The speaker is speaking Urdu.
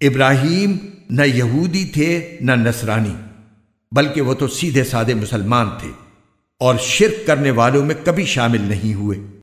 ابراہیم نہ یہودی تھے نہ نصرانی، بلکہ وہ تو سیدھے سادے مسلمان تھے اور شرک کرنے والوں میں کبھی شامل نہیں ہوئے۔